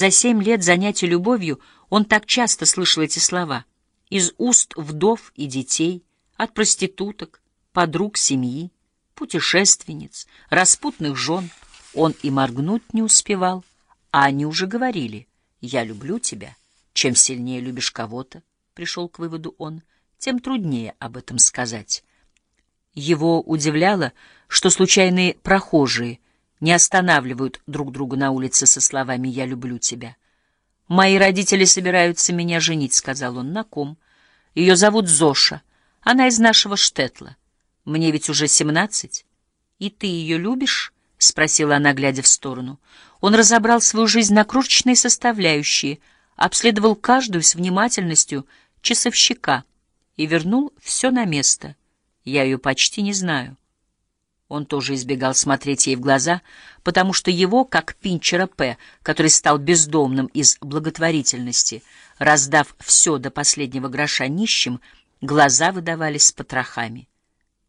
За семь лет занятий любовью он так часто слышал эти слова из уст вдов и детей, от проституток, подруг семьи, путешественниц, распутных жен. Он и моргнуть не успевал, а они уже говорили «Я люблю тебя». Чем сильнее любишь кого-то, пришел к выводу он, тем труднее об этом сказать. Его удивляло, что случайные прохожие — не останавливают друг друга на улице со словами «я люблю тебя». «Мои родители собираются меня женить», — сказал он. «На ком?» «Ее зовут Зоша. Она из нашего Штетла. Мне ведь уже семнадцать». «И ты ее любишь?» — спросила она, глядя в сторону. Он разобрал свою жизнь на крошечные составляющие, обследовал каждую с внимательностью часовщика и вернул все на место. «Я ее почти не знаю». Он тоже избегал смотреть ей в глаза, потому что его, как Пинчера П., который стал бездомным из благотворительности, раздав все до последнего гроша нищим, глаза выдавались с потрохами.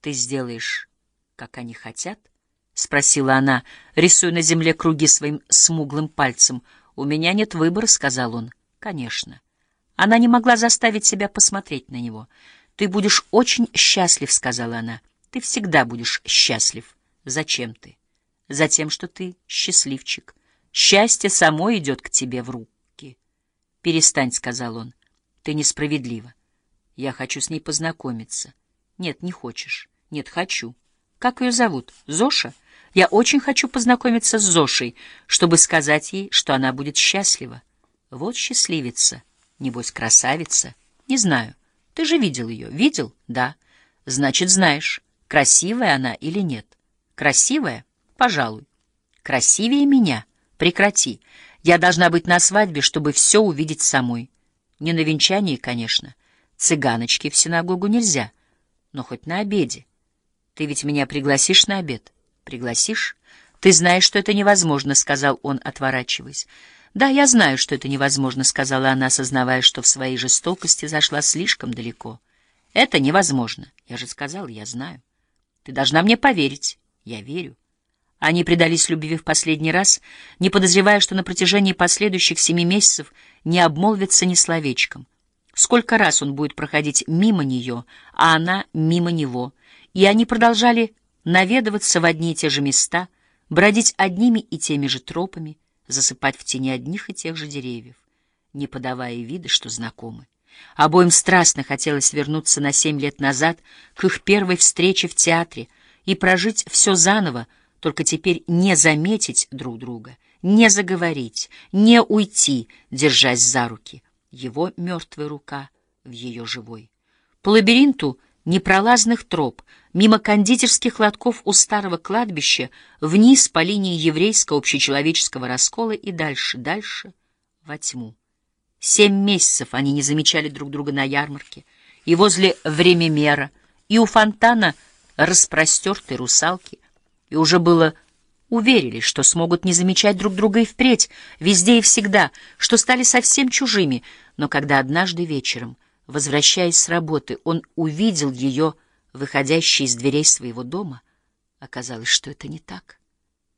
«Ты сделаешь, как они хотят?» — спросила она, рисуя на земле круги своим смуглым пальцем. «У меня нет выбора», — сказал он. «Конечно». Она не могла заставить себя посмотреть на него. «Ты будешь очень счастлив», — сказала она. Ты всегда будешь счастлив. Зачем ты? Затем, что ты счастливчик. Счастье само идет к тебе в руки. Перестань, — сказал он. Ты несправедлива. Я хочу с ней познакомиться. Нет, не хочешь. Нет, хочу. Как ее зовут? Зоша? Я очень хочу познакомиться с Зошей, чтобы сказать ей, что она будет счастлива. Вот счастливица. Небось, красавица. Не знаю. Ты же видел ее. Видел? Да. Значит, знаешь красивая она или нет. Красивая? Пожалуй. Красивее меня? Прекрати. Я должна быть на свадьбе, чтобы все увидеть самой. Не на венчании, конечно. Цыганочки в синагогу нельзя. Но хоть на обеде. Ты ведь меня пригласишь на обед? Пригласишь? Ты знаешь, что это невозможно, — сказал он, отворачиваясь. Да, я знаю, что это невозможно, — сказала она, осознавая, что в своей жестокости зашла слишком далеко. Это невозможно. Я же сказал, я знаю. Ты должна мне поверить. Я верю. Они предались любви в последний раз, не подозревая, что на протяжении последующих семи месяцев не обмолвятся ни словечком. Сколько раз он будет проходить мимо нее, а она мимо него. И они продолжали наведываться в одни и те же места, бродить одними и теми же тропами, засыпать в тени одних и тех же деревьев, не подавая вида, что знакомы. Обоим страстно хотелось вернуться на семь лет назад к их первой встрече в театре и прожить все заново, только теперь не заметить друг друга, не заговорить, не уйти, держась за руки. Его мертвая рука в ее живой. По лабиринту непролазных троп, мимо кондитерских лотков у старого кладбища, вниз по линии еврейского общечеловеческого раскола и дальше, дальше во тьму. Семь месяцев они не замечали друг друга на ярмарке, и возле времемера, и у фонтана распростертой русалки, и уже было уверили, что смогут не замечать друг друга и впредь, везде и всегда, что стали совсем чужими, но когда однажды вечером, возвращаясь с работы, он увидел ее, выходящей из дверей своего дома, оказалось, что это не так.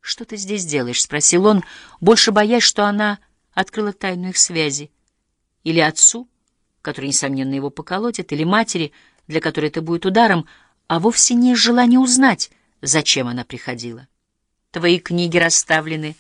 «Что ты здесь делаешь?» — спросил он, больше боясь, что она открыла тайну их связи или отцу, который, несомненно, его поколотит, или матери, для которой это будет ударом, а вовсе не из желания узнать, зачем она приходила. «Твои книги расставлены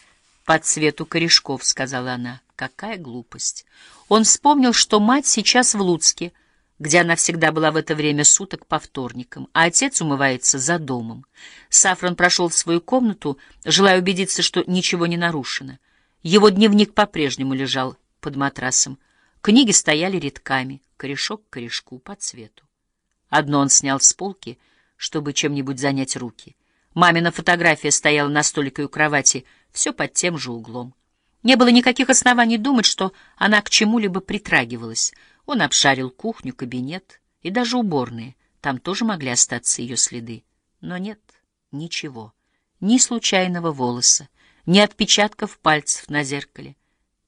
по цвету корешков», — сказала она. «Какая глупость!» Он вспомнил, что мать сейчас в Луцке, где она всегда была в это время суток по вторникам, а отец умывается за домом. Сафран прошел в свою комнату, желая убедиться, что ничего не нарушено. Его дневник по-прежнему лежал под матрасом. Книги стояли редками, корешок к корешку, по цвету. Одно он снял с полки, чтобы чем-нибудь занять руки. Мамина фотография стояла на столике у кровати, все под тем же углом. Не было никаких оснований думать, что она к чему-либо притрагивалась. Он обшарил кухню, кабинет и даже уборные. Там тоже могли остаться ее следы. Но нет, ничего. Ни случайного волоса, ни отпечатков пальцев на зеркале,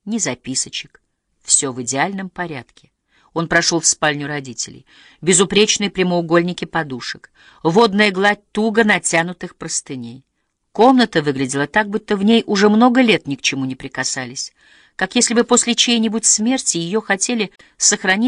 ни записочек. Все в идеальном порядке. Он прошел в спальню родителей. Безупречные прямоугольники подушек, водная гладь туго натянутых простыней. Комната выглядела так, будто в ней уже много лет ни к чему не прикасались. как если бы после чьей-нибудь смерти ее хотели сохранить